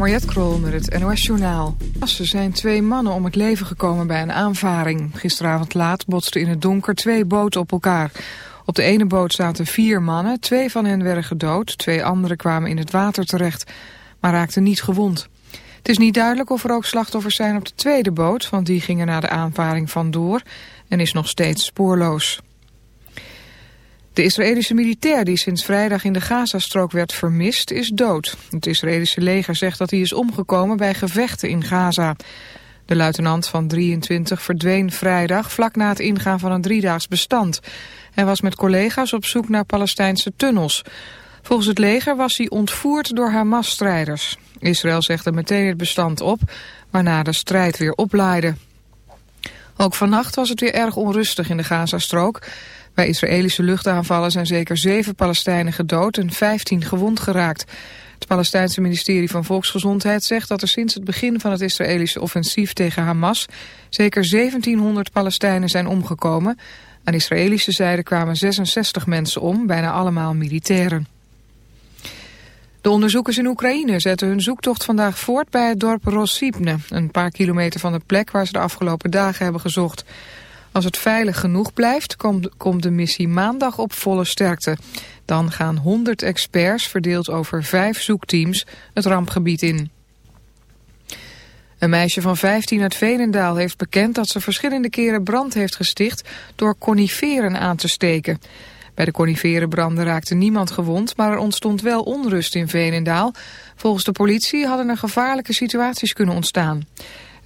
Mariette Krol met het NOS Journaal. Er zijn twee mannen om het leven gekomen bij een aanvaring. Gisteravond laat botsten in het donker twee boten op elkaar. Op de ene boot zaten vier mannen, twee van hen werden gedood. Twee anderen kwamen in het water terecht, maar raakten niet gewond. Het is niet duidelijk of er ook slachtoffers zijn op de tweede boot... want die gingen na de aanvaring vandoor en is nog steeds spoorloos. De Israëlische militair die sinds vrijdag in de Gazastrook werd vermist is dood. Het Israëlische leger zegt dat hij is omgekomen bij gevechten in Gaza. De luitenant van 23 verdween vrijdag vlak na het ingaan van een driedaags bestand. Hij was met collega's op zoek naar Palestijnse tunnels. Volgens het leger was hij ontvoerd door Hamas-strijders. Israël zegt er meteen het bestand op, waarna de strijd weer oplaaide. Ook vannacht was het weer erg onrustig in de Gazastrook. Bij Israëlische luchtaanvallen zijn zeker zeven Palestijnen gedood en 15 gewond geraakt. Het Palestijnse ministerie van Volksgezondheid zegt dat er sinds het begin van het Israëlische offensief tegen Hamas zeker 1700 Palestijnen zijn omgekomen. Aan Israëlische zijde kwamen 66 mensen om, bijna allemaal militairen. De onderzoekers in Oekraïne zetten hun zoektocht vandaag voort bij het dorp Rosipne, een paar kilometer van de plek waar ze de afgelopen dagen hebben gezocht. Als het veilig genoeg blijft, komt, de missie maandag op volle sterkte. Dan gaan 100 experts, verdeeld over vijf zoekteams, het rampgebied in. Een meisje van 15 uit Veenendaal heeft bekend dat ze verschillende keren brand heeft gesticht door coniferen aan te steken. Bij de coniferenbranden raakte niemand gewond, maar er ontstond wel onrust in Veenendaal. Volgens de politie hadden er gevaarlijke situaties kunnen ontstaan.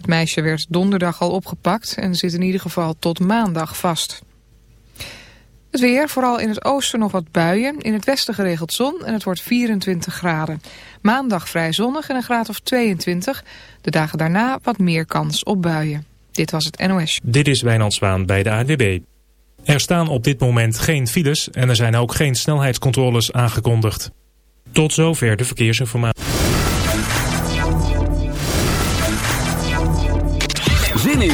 Het meisje werd donderdag al opgepakt en zit in ieder geval tot maandag vast. Het weer, vooral in het oosten nog wat buien. In het westen geregeld zon en het wordt 24 graden. Maandag vrij zonnig en een graad of 22. De dagen daarna wat meer kans op buien. Dit was het NOS. Dit is Wijnand Zwaan bij de ANWB. Er staan op dit moment geen files en er zijn ook geen snelheidscontroles aangekondigd. Tot zover de verkeersinformatie.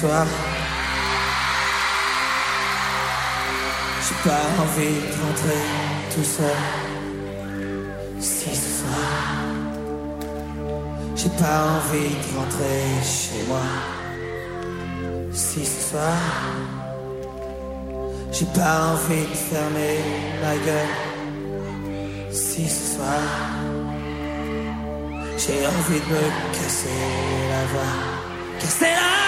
Soir j'ai pas envie de rentrer tout seul. Si ce soir j'ai pas envie de rentrer chez moi. Si ce soir j'ai pas envie de fermer ma gueule. Si ce soir j'ai envie de me casser la voix. Casser la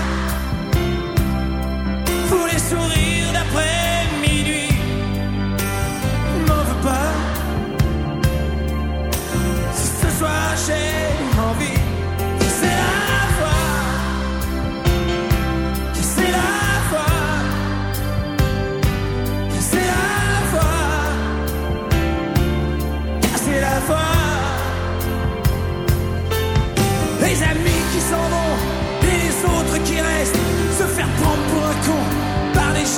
les d'après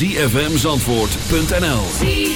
zfmzandvoort.nl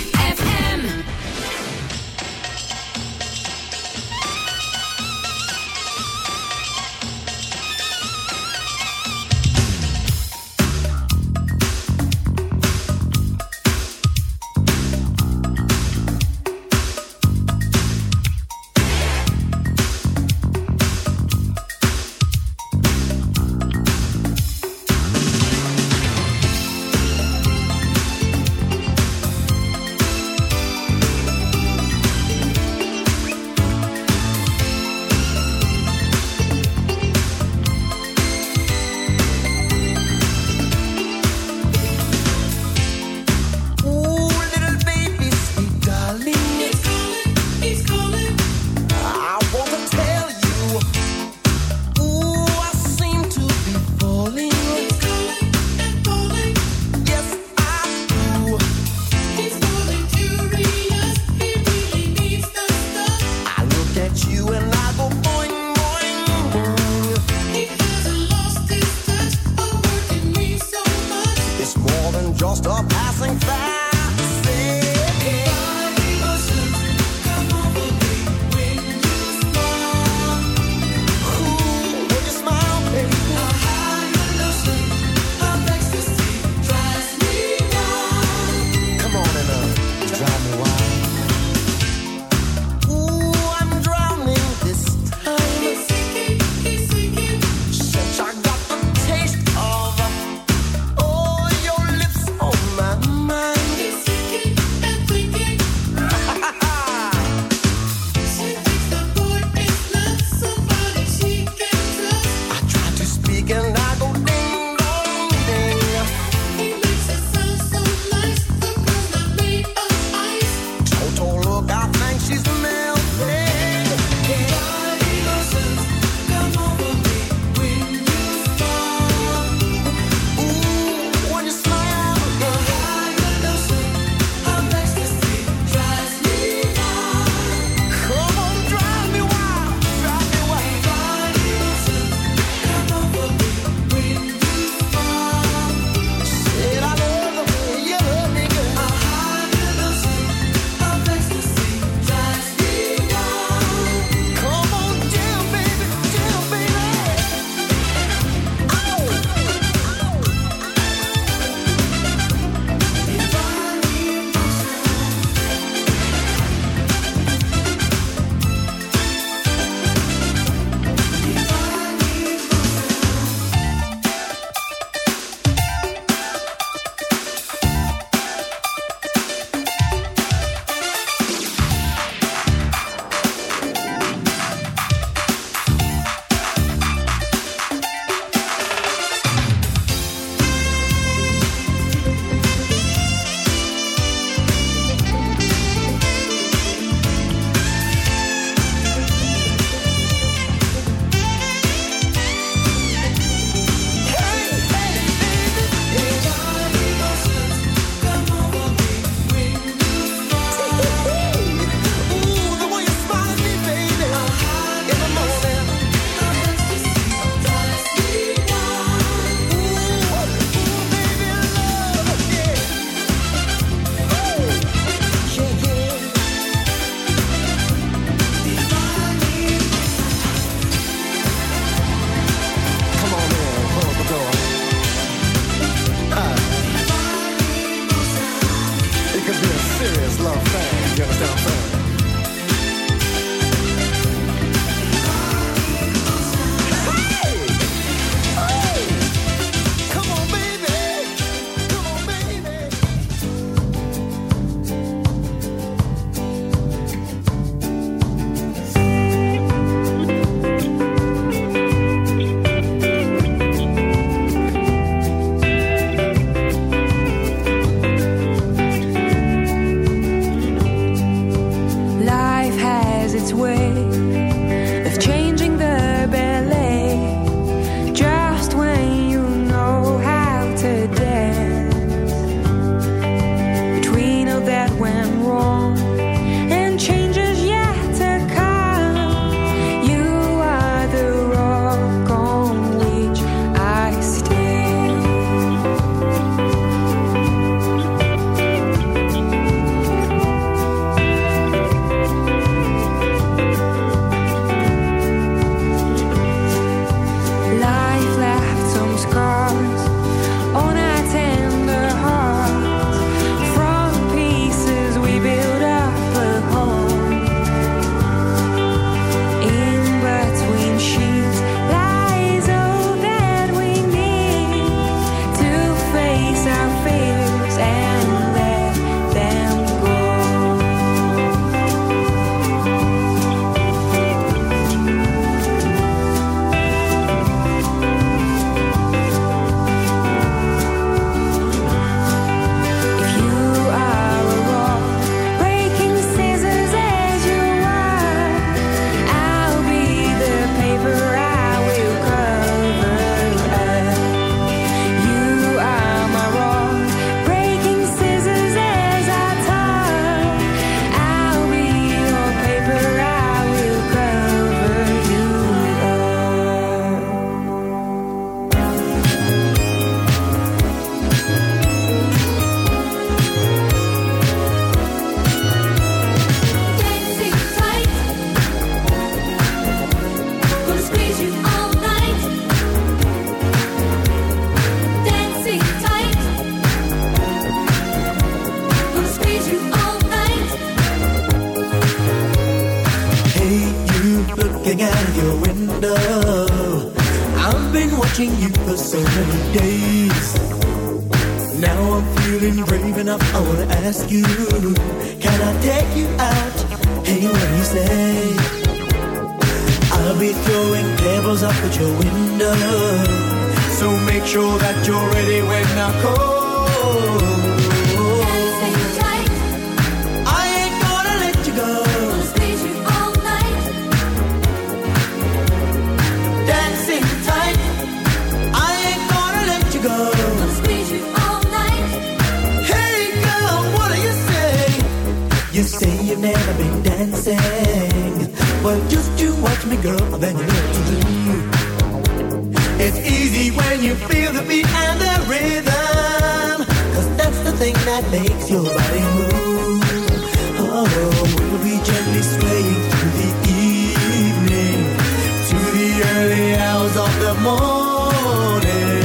early hours of the morning.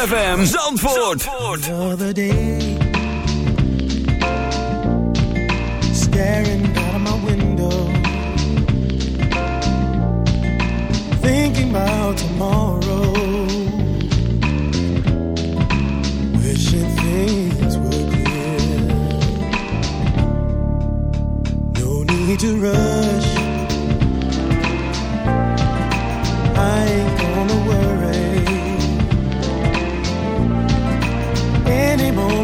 ZFM Zandvoort. Zandvoort. For the day. Staring out of my window. Thinking about tomorrow. Wishing things were clear. No need to rush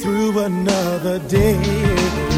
through another day.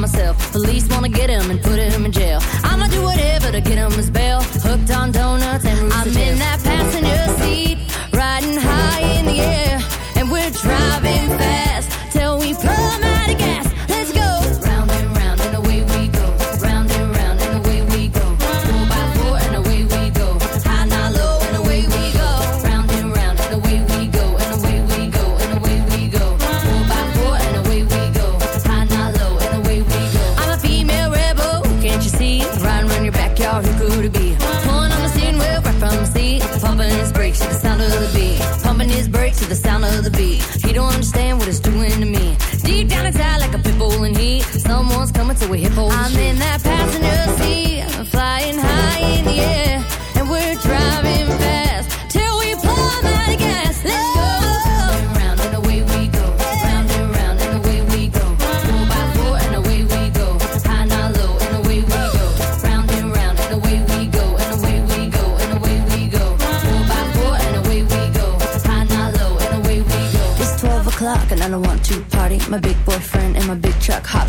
myself. Police wanna get him and put him in jail. I'ma do whatever to get him his bail. Hooked on donuts and Rooster I'm in that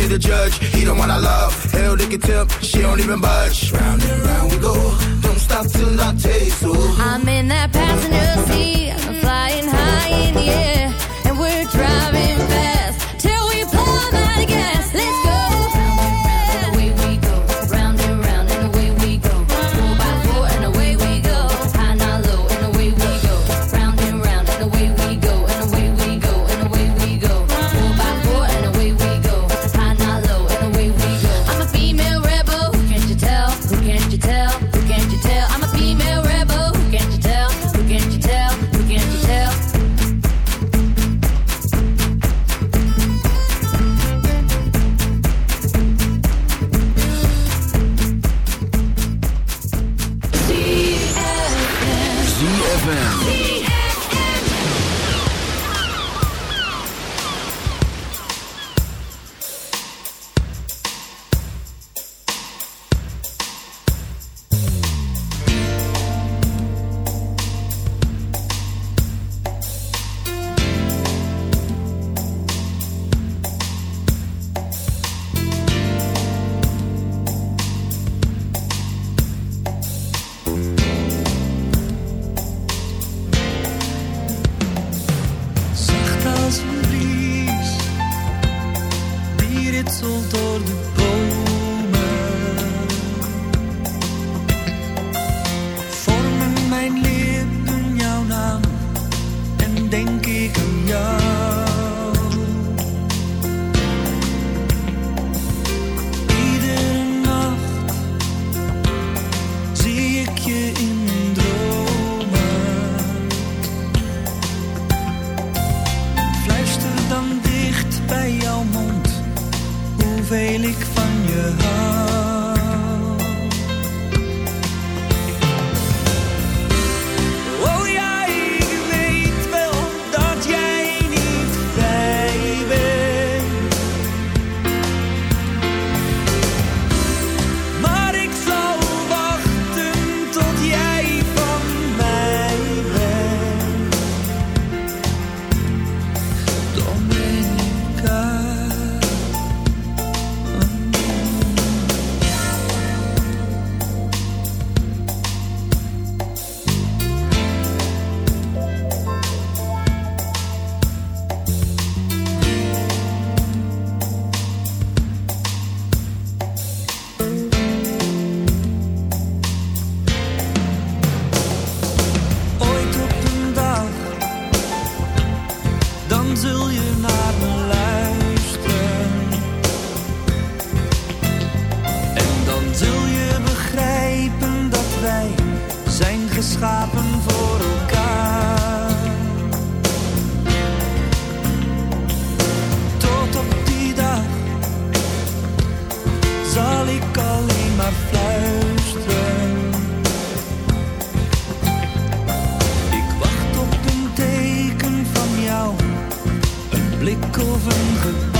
To the judge, he the one I love. Hell, they can tip, she don't even budge. Round and round we go. Don't stop till I taste so. I'm in that passenger seat, I'm flying high in the air, and we're driving blik over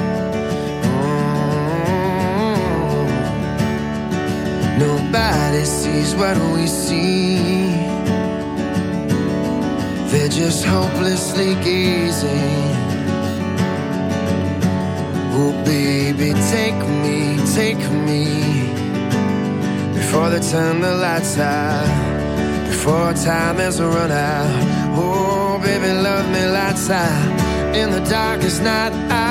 Nobody sees what we see. They're just hopelessly gazing. Oh, baby, take me, take me before they turn the lights out. Before time has run out. Oh, baby, love me lights out in the darkest night. Out.